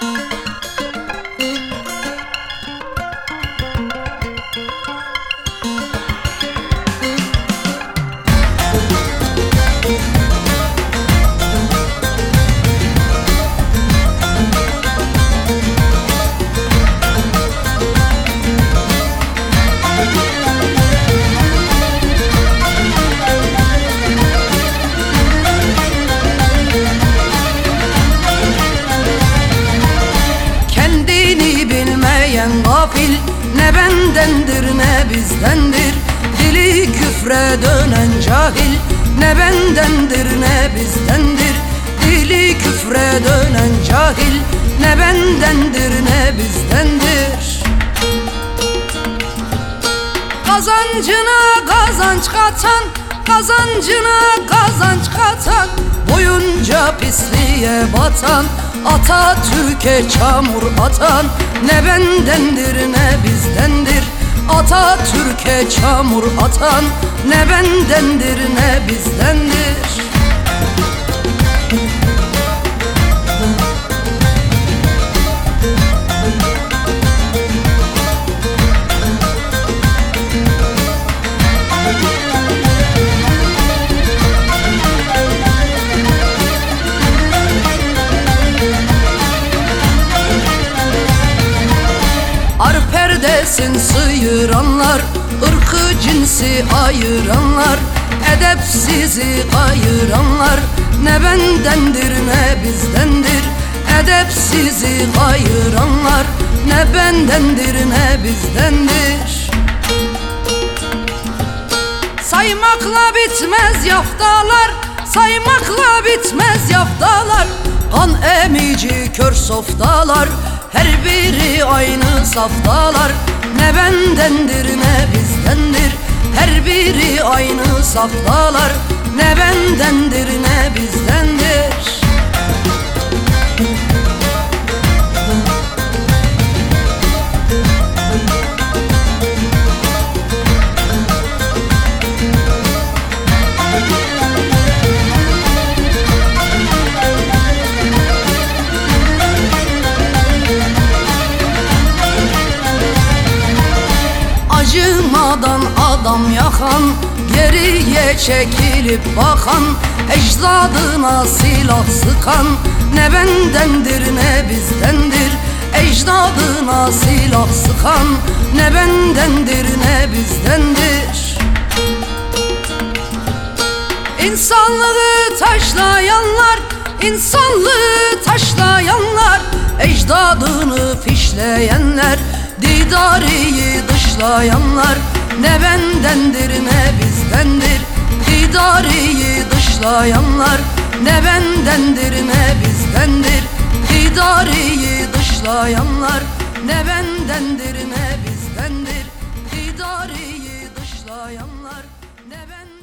Música Ne bendendir ne bizdendir. Dili küfre dönen cahil. Ne bendendir ne bizdendir. Dili küfre dönen cahil. Ne bendendir ne bizdendir. Kazancına kazanç katan Kazancına kazanç katan Boyunca pisliğe batan Atatürk'e çamur atan Ne bendendir ne Atatürk'e çamur atan Ne bendendir ne bizdendir Ar perdesin sıyıranlar? Irkı cinsi ayıranlar Edepsizi kayıranlar Ne bendendir ne bizdendir? Edepsizi kayıranlar Ne bendendir ne bizdendir? Saymakla bitmez yaftalar Saymakla bitmez yaftalar. Kan emici kör softalar Her biri aynı saftalar Ne bendendir ne bizdendir. Her biri aynı saftalar Ne bendendir ne bizdendir Acımadan adam yakan Geriye çekilip bakan Ecdadına silah sıkan Ne bendendir ne bizdendir. Ecdadına silah sıkan Ne bendendir ne bizdendir. İnsanlığı taşlayanlar insanlığı taşlayanlar Ecdadını fişleyenler Didariyi dışlayanlar Ne bendendir ne bizdendir. Didariyi dışlayanlar Ne bendendir ne bizdendir. Didariyi dışlayanlar Ne bendendir ne bizdendir. Didariyi dışlayanlar Ne bendendir